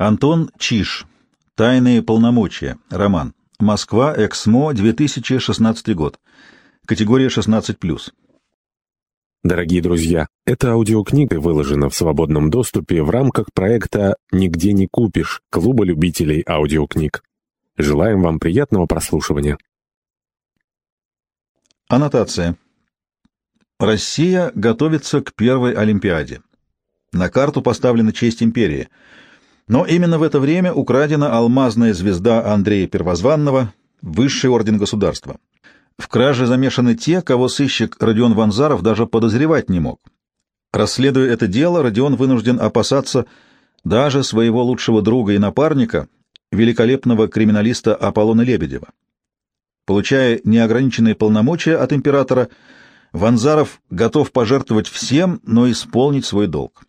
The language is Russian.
Антон Чиш. Тайные полномочия. Роман. Москва. Эксмо. 2016 год. Категория 16+. Дорогие друзья, эта аудиокнига выложена в свободном доступе в рамках проекта «Нигде не купишь» Клуба любителей аудиокниг. Желаем вам приятного прослушивания. Аннотация. Россия готовится к первой Олимпиаде. На карту поставлена честь империи — но именно в это время украдена алмазная звезда Андрея Первозванного, высший орден государства. В краже замешаны те, кого сыщик Родион Ванзаров даже подозревать не мог. Расследуя это дело, Родион вынужден опасаться даже своего лучшего друга и напарника, великолепного криминалиста Аполлона Лебедева. Получая неограниченные полномочия от императора, Ванзаров готов пожертвовать всем, но исполнить свой долг.